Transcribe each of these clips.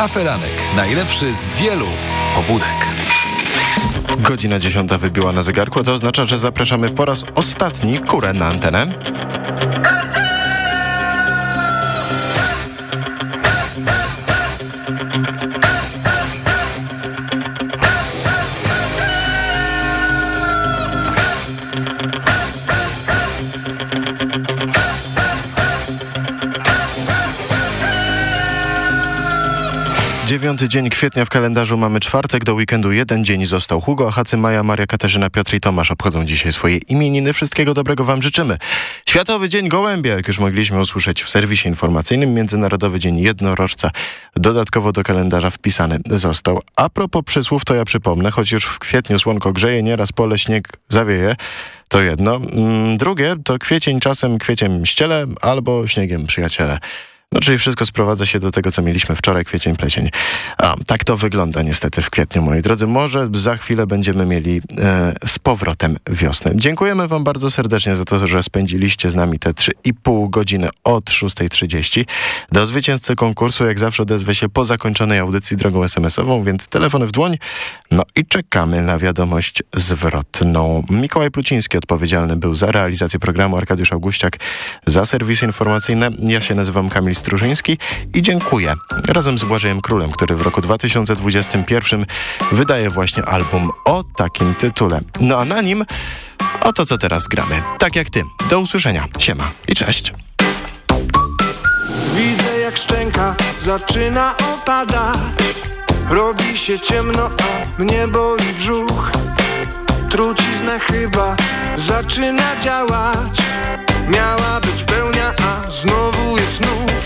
Aferanek. Najlepszy z wielu pobudek. Godzina dziesiąta wybiła na zegarku, to oznacza, że zapraszamy po raz ostatni kurę na antenę. Dziewiąty dzień kwietnia w kalendarzu mamy czwartek, do weekendu jeden dzień został. Hugo, Achacy, Maja, Maria, Katarzyna, Piotr i Tomasz obchodzą dzisiaj swoje imieniny. Wszystkiego dobrego wam życzymy. Światowy Dzień Gołębia, jak już mogliśmy usłyszeć w serwisie informacyjnym, Międzynarodowy Dzień Jednorożca dodatkowo do kalendarza wpisany został. A propos przysłów, to ja przypomnę, choć już w kwietniu słonko grzeje, nieraz pole śnieg zawieje, to jedno. Mm, drugie to kwiecień czasem kwieciem ściele albo śniegiem przyjaciele. No czyli wszystko sprowadza się do tego, co mieliśmy wczoraj, kwiecień, plecień. A, tak to wygląda niestety w kwietniu, moi drodzy. Może za chwilę będziemy mieli e, z powrotem wiosnę. Dziękujemy wam bardzo serdecznie za to, że spędziliście z nami te 3,5 godziny od 6.30. Do zwycięzcy konkursu jak zawsze odezwę się po zakończonej audycji drogą SMS-ową, więc telefony w dłoń. No i czekamy na wiadomość zwrotną. Mikołaj Pluciński odpowiedzialny był za realizację programu, Arkadiusz Augustiak za serwisy informacyjne. Ja się nazywam Kamil Strużyński i dziękuję razem z Błażejem Królem, który w roku 2021 wydaje właśnie album o takim tytule. No a na nim o to, co teraz gramy. Tak jak ty. Do usłyszenia. Siema i cześć. Widzę jak szczęka zaczyna opadać Robi się ciemno, a mnie boli brzuch Trucizna chyba zaczyna działać Miała być pełnia, a znowu jest znów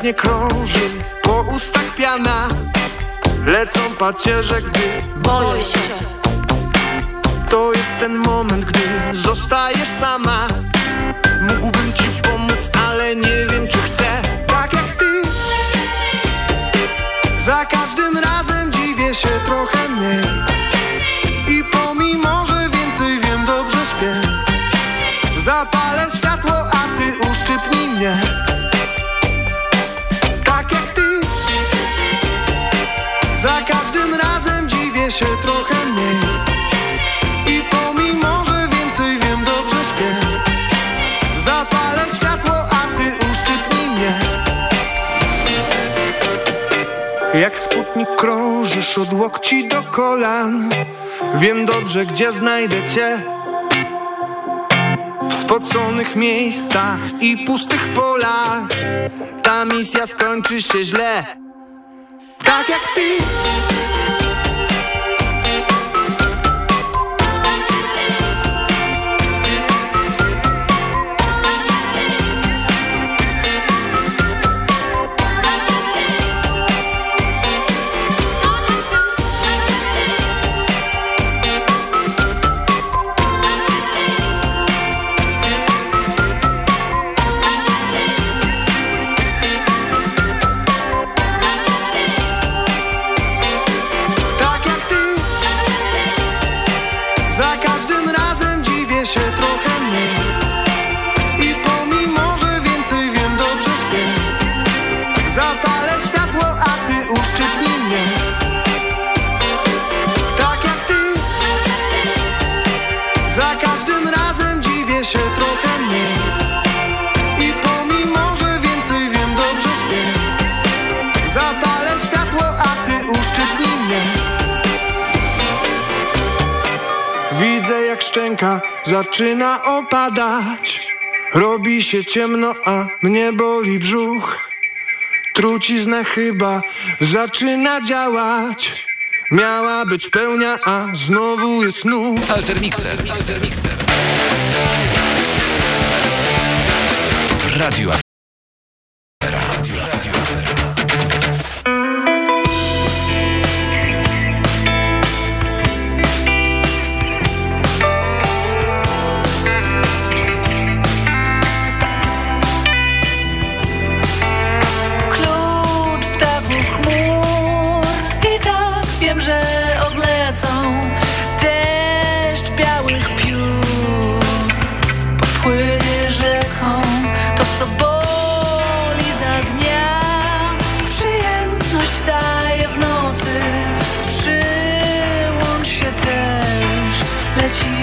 Posępnie krąży po ustach piana. Lecą pacierze, gdy Boję się, to jest ten moment, gdy zostajesz sama. Mógłbym ci pomóc, ale nie wiem czy chcę. Tak jak ty. Za każdym razem dziwię się trochę krążysz od łokci do kolan. Wiem dobrze, gdzie znajdę cię. W spoconych miejscach i pustych polach. Ta misja skończy się źle zaczyna opadać. Robi się ciemno, a mnie boli brzuch. Trucizna chyba zaczyna działać. Miała być pełnia, a znowu jest znów Alter Mixer. W Radiu that you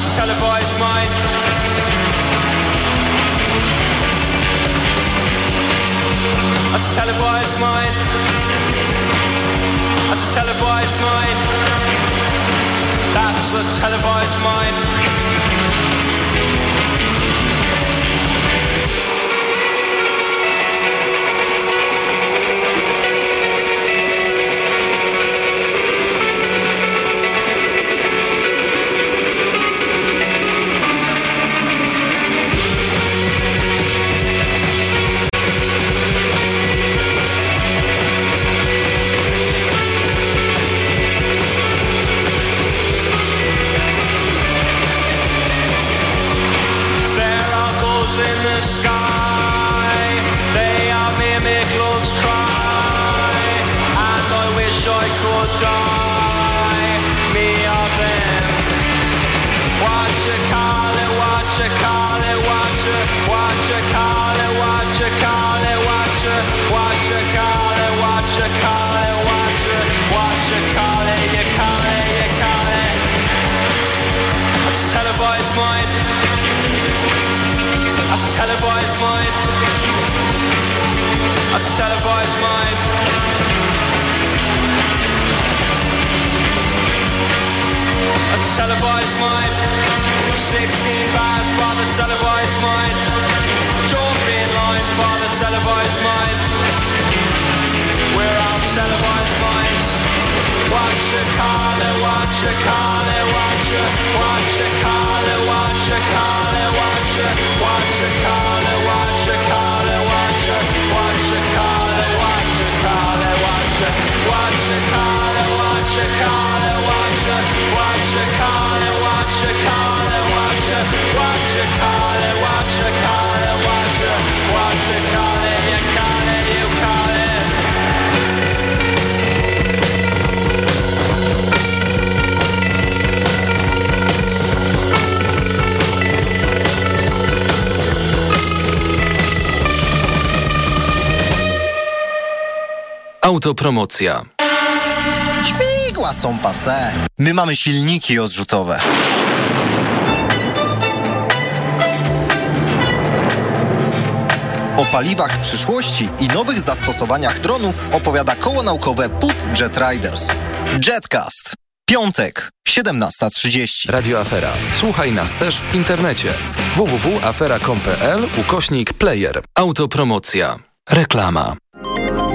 That's a televised mind. That's a televised mind. That's a televised mind. That's a televised mind. televised mind. That's televised mind. 16 bars, father televised mind. Father televised mind. We're televised. Watch your car, watch your car, watch watch car, watch car, watch watch your car, watch your car. Autopromocja. Śmigła są pase. My mamy silniki odrzutowe. O paliwach przyszłości i nowych zastosowaniach dronów opowiada koło naukowe PUT Jet Riders. Jetcast. Piątek, 17.30. Radio Afera. Słuchaj nas też w internecie. www.afera.com.pl ukośnik player. Autopromocja. Reklama.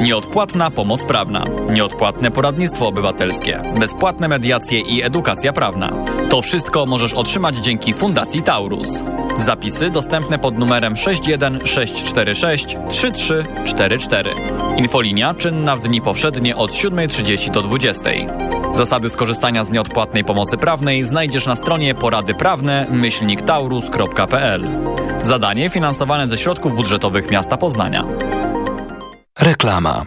Nieodpłatna pomoc prawna, nieodpłatne poradnictwo obywatelskie, bezpłatne mediacje i edukacja prawna. To wszystko możesz otrzymać dzięki Fundacji Taurus. Zapisy dostępne pod numerem 61 646 3344. Infolinia czynna w dni powszednie od 7.30 do 20.00. Zasady skorzystania z nieodpłatnej pomocy prawnej znajdziesz na stronie poradyprawne-taurus.pl. Zadanie finansowane ze środków budżetowych miasta Poznania. Reklama.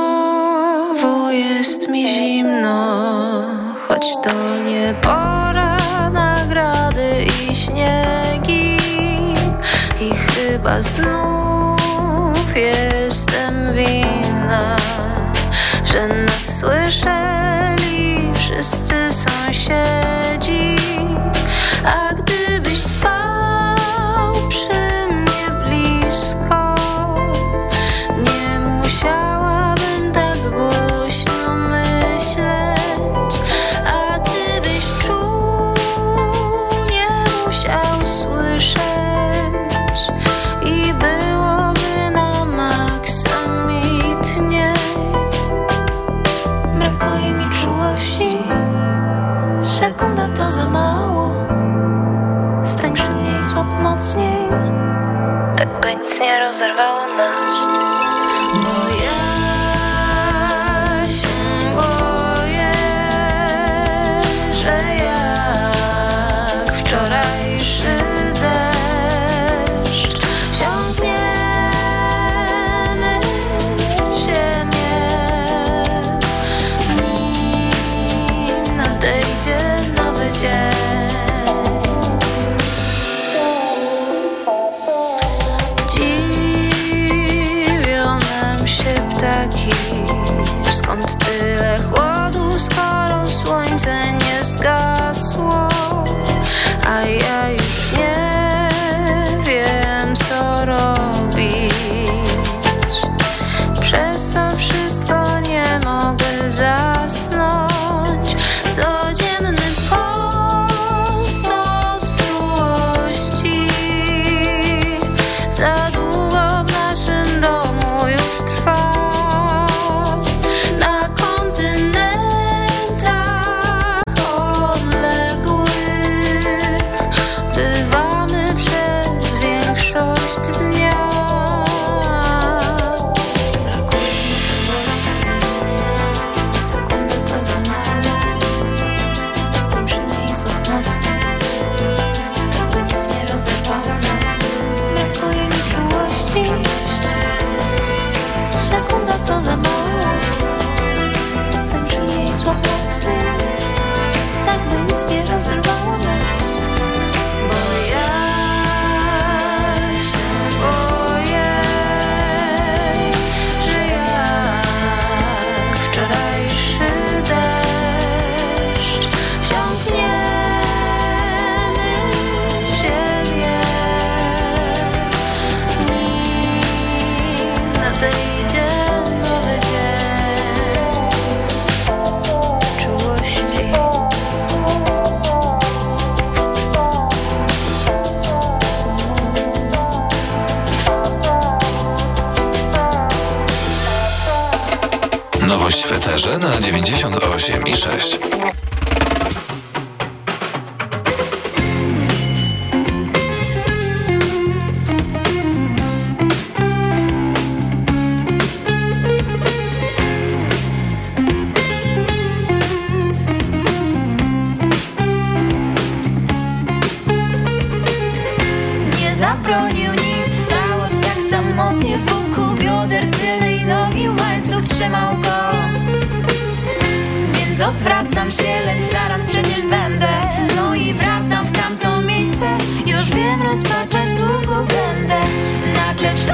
Znowu jest mi zimno, choć to nie pora nagrady i śniegi. I chyba znów jestem winna, że nas słyszeli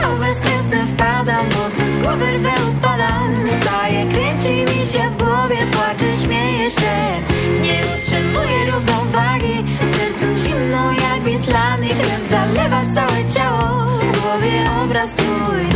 Szał bezkresny wpadam, włosy z głowy rwę upadam. Staję, kręci mi się w głowie, płaczę, śmieję się. Nie utrzymuję równowagi, w sercu zimno jak wislany Krew zalewa całe ciało, w głowie obraz twój.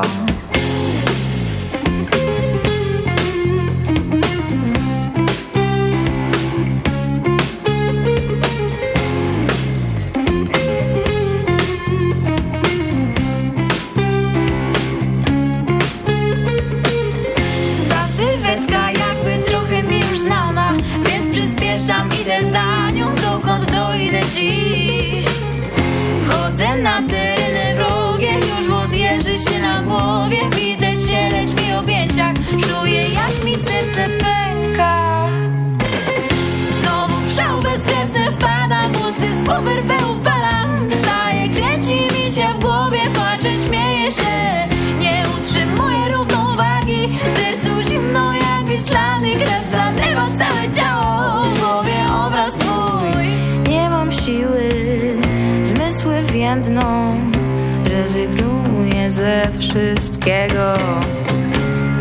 Rezygnuję ze wszystkiego.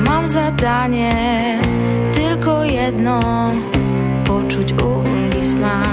Mam zadanie tylko jedno Poczuć ulgi smak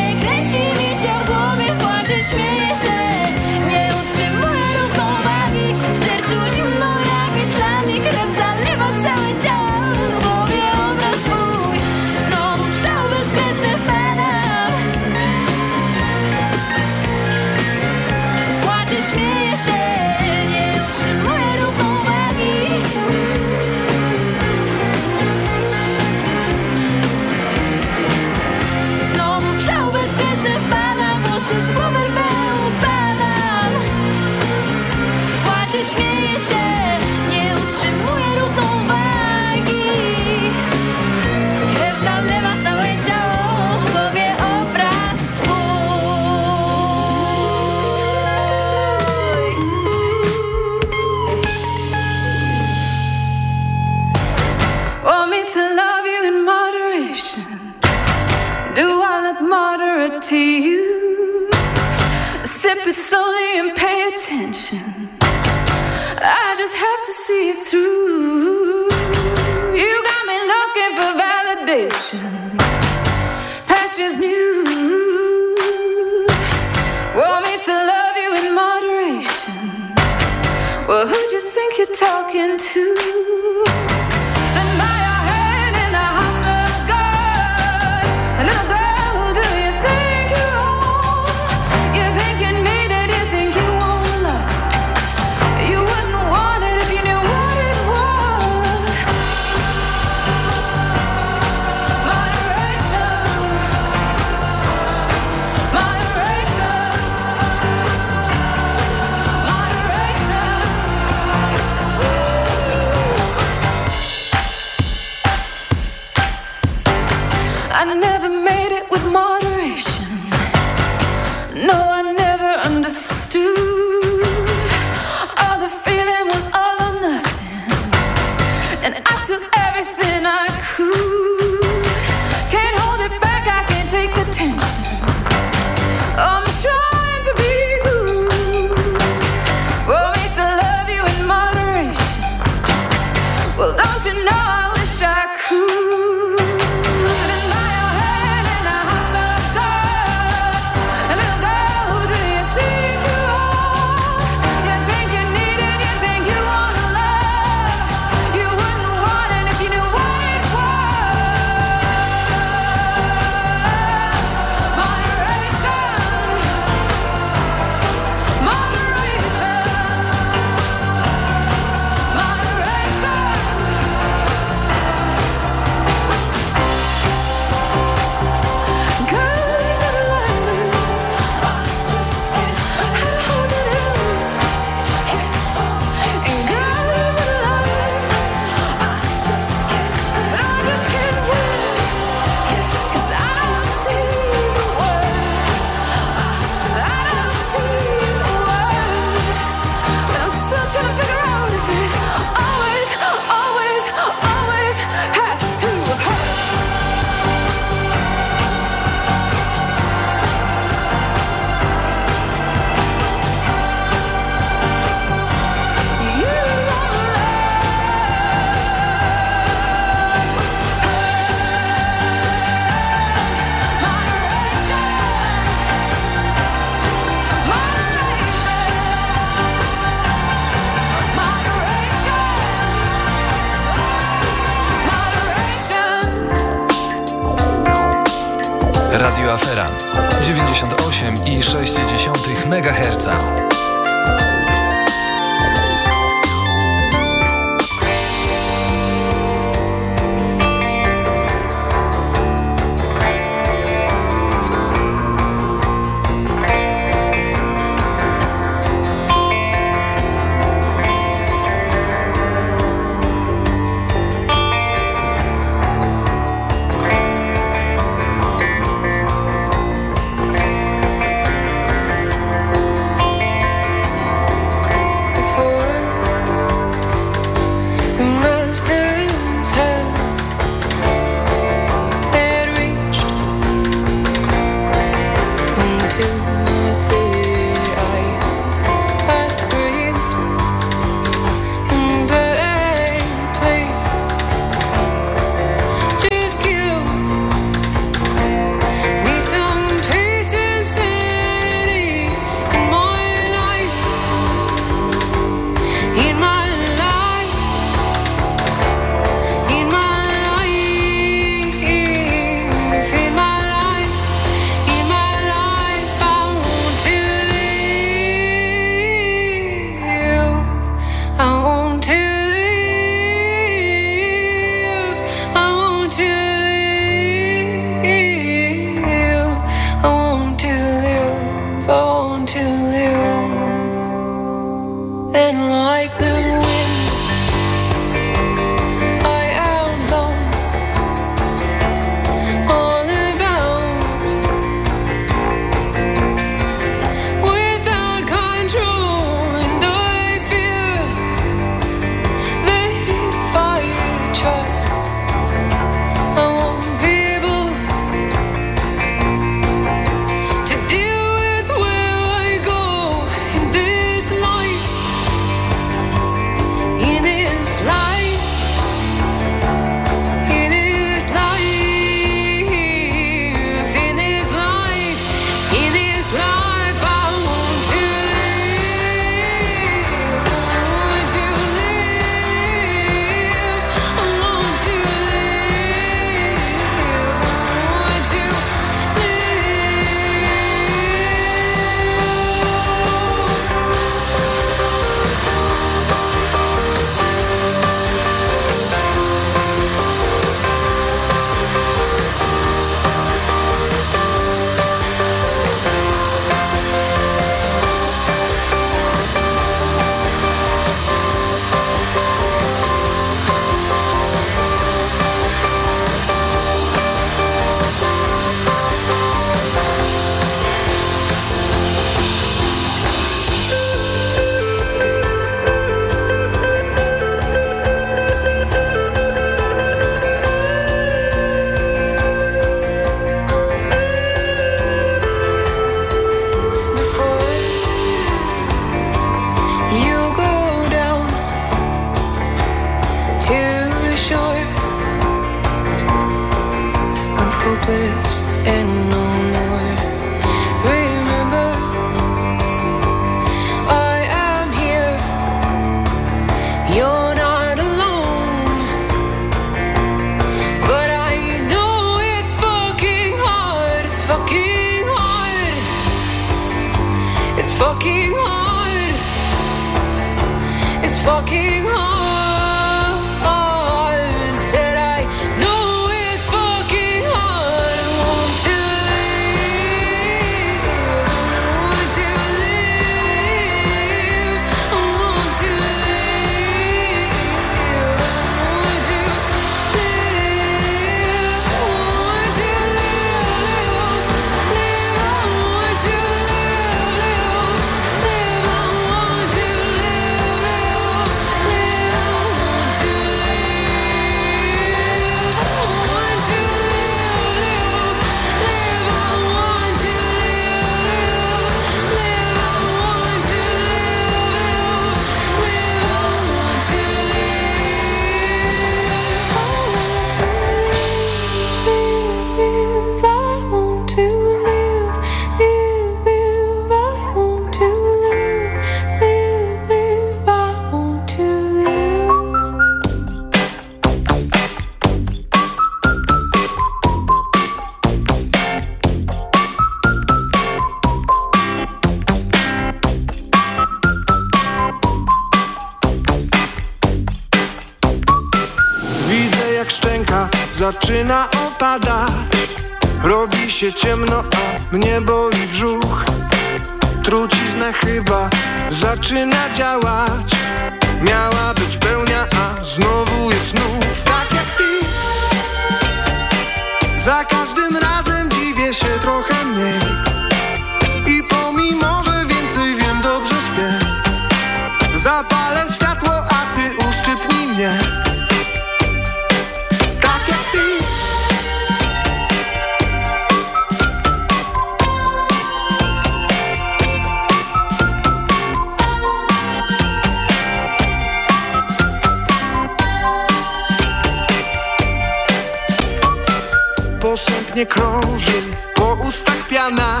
posępnie krąży Po ustach piana.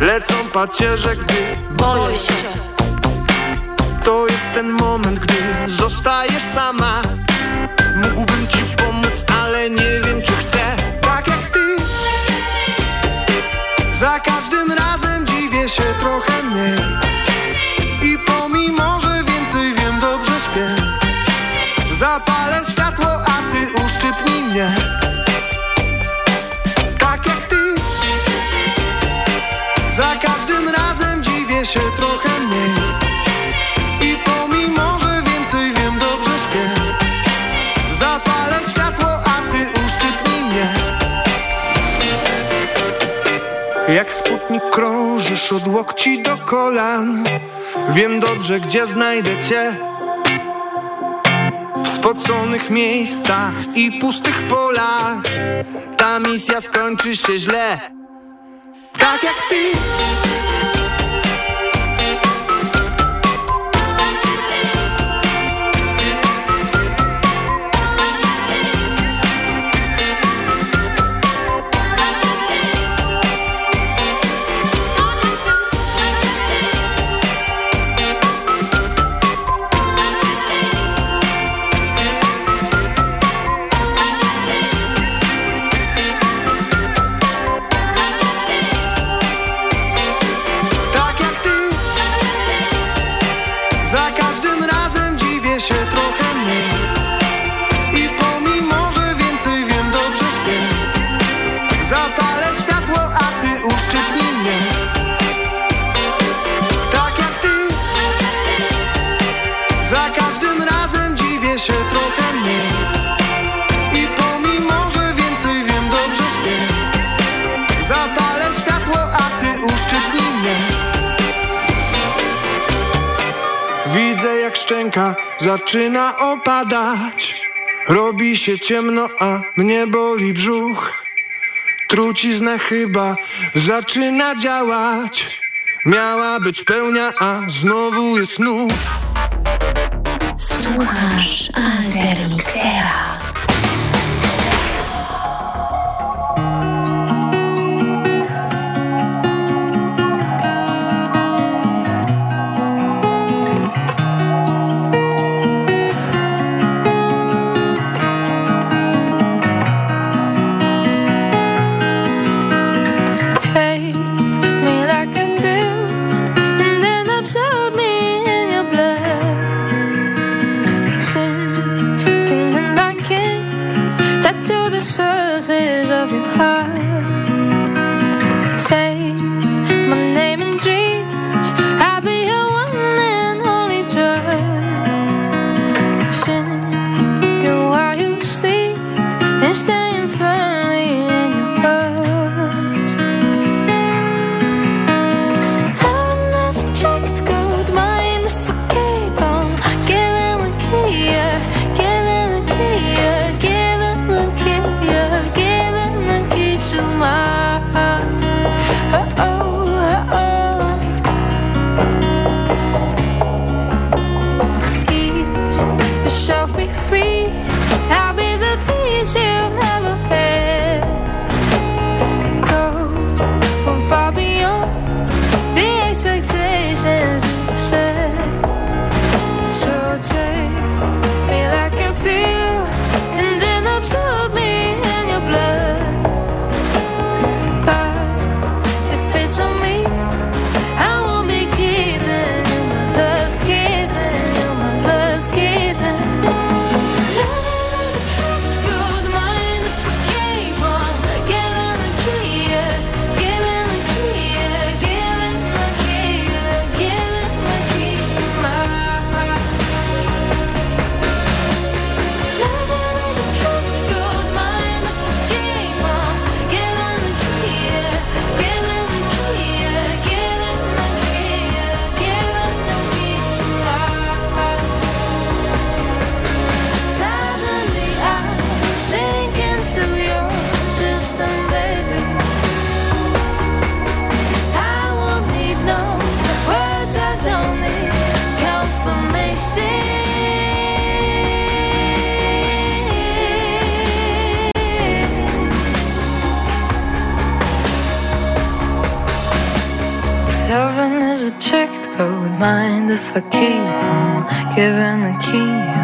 Lecą pacierze, gdy boję się. To jest ten moment, gdy zostajesz sama. Mógłbym ci pomóc, ale nie wiem czy chcę. Tak jak ty. Za Jak sputnik krążysz od łokci do kolan. Wiem dobrze, gdzie znajdę cię. W spoconych miejscach i pustych polach. Ta misja skończy się źle. Tak jak ty. Zaczyna opadać. Robi się ciemno, a mnie boli brzuch. Trucizna chyba zaczyna działać. Miała być pełnia, a znowu jest nów. Słuchasz alternisera? if I keep on giving the key.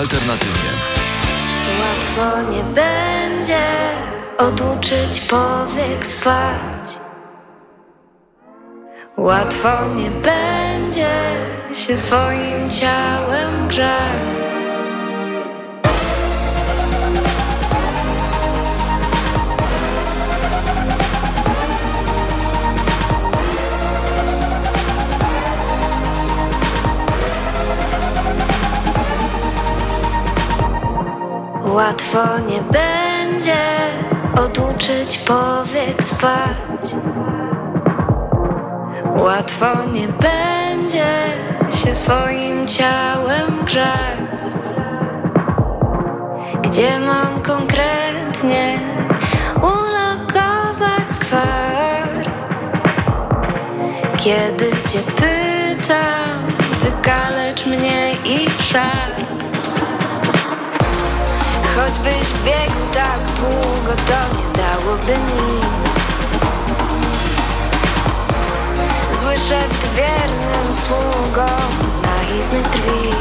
alternatywnie. Łatwo nie będzie oduczyć powiek spać. Łatwo nie będzie się swoim ciałem grzać. Łatwo nie będzie oduczyć powiek spać. Łatwo nie będzie się swoim ciałem grzać. Gdzie mam konkretnie ulokować skwar Kiedy cię pytam, ty kalecz mnie i szar. Choćbyś biegł tak długo, to nie dałoby nic. Zły szept wiernym sługą z naiwnych drwi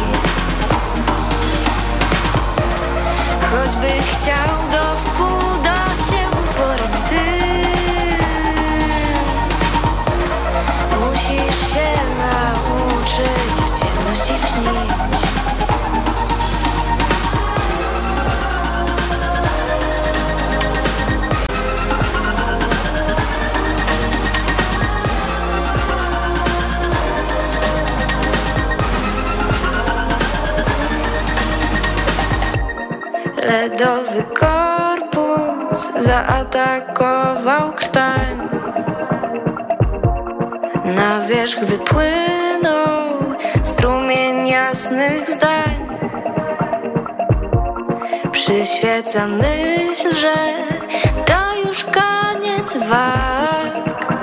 Choćbyś chciał do wpół do się uporać ty. Musisz się nauczyć w ciemności śnić Miodowy korpus zaatakował krtań. Na wierzch wypłynął strumień jasnych zdań. Przyświeca myśl, że to już koniec walk.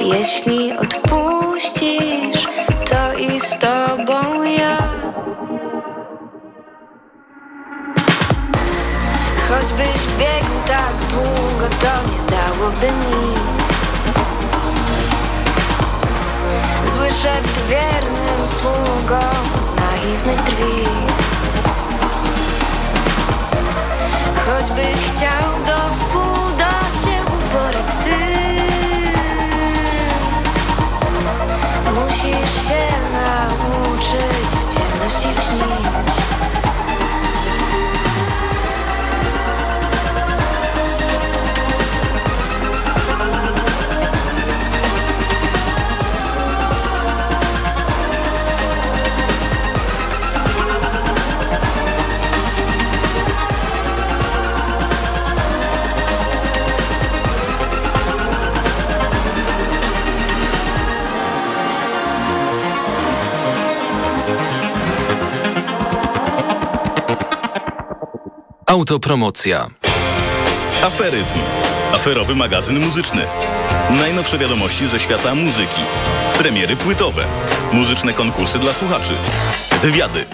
Jeśli odpuścisz, to i z tobą ja Choćbyś biegł tak długo, to nie dałoby nic. Zły szept wiernym sługom z naiwnych drzwi Choćbyś chciał do wpół da się uporać z tym Musisz się nauczyć w ciemności śnić Autopromocja. Aferytm. Aferowy magazyn muzyczny. Najnowsze wiadomości ze świata muzyki. Premiery płytowe. Muzyczne konkursy dla słuchaczy. Wywiady.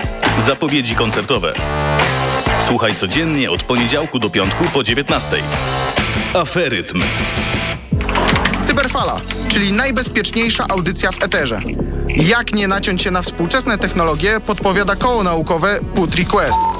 Zapowiedzi koncertowe. Słuchaj codziennie od poniedziałku do piątku po 19. Aferytm. Cyberfala, czyli najbezpieczniejsza audycja w eterze. Jak nie naciąć się na współczesne technologie, podpowiada koło naukowe Put Request.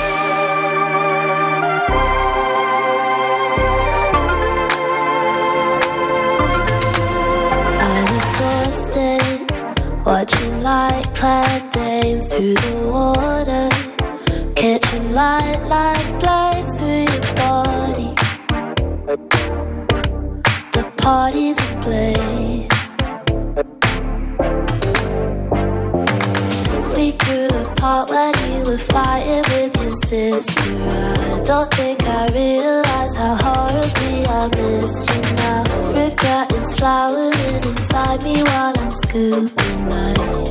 Clad dames through the water, catching light like blades through your body. The party's ablaze. We grew apart when you were fighting with your sister. I don't think I realized how horribly I miss you now. Regret is flowering inside me while I'm scooping knives.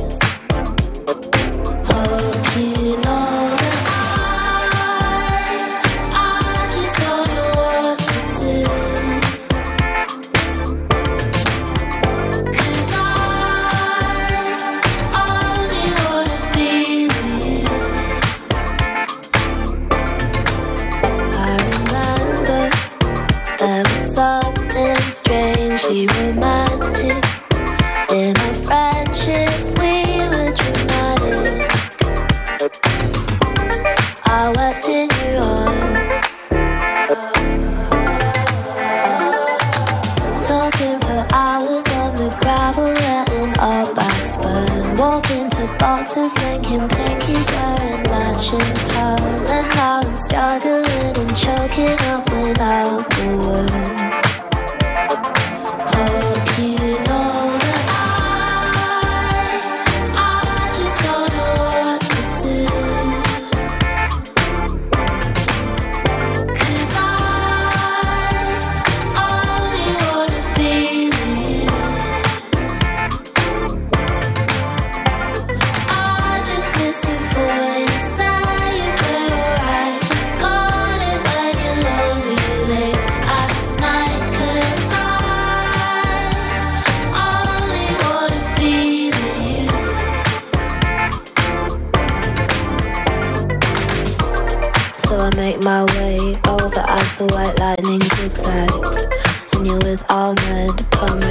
Lightning zigzags. And you're with Ahmed,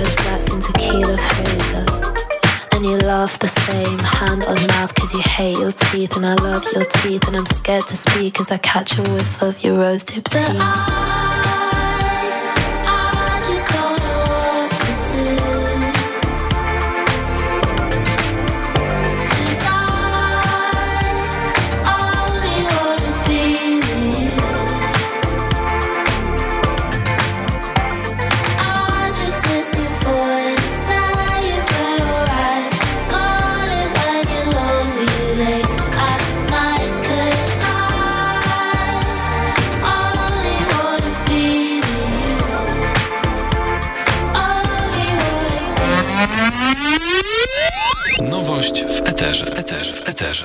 Slats, and Tequila Fraser. And you laugh the same. Hand on mouth cause you hate your teeth and I love your teeth and I'm scared to speak cause I catch a whiff of your rose dipped tea. Eterze,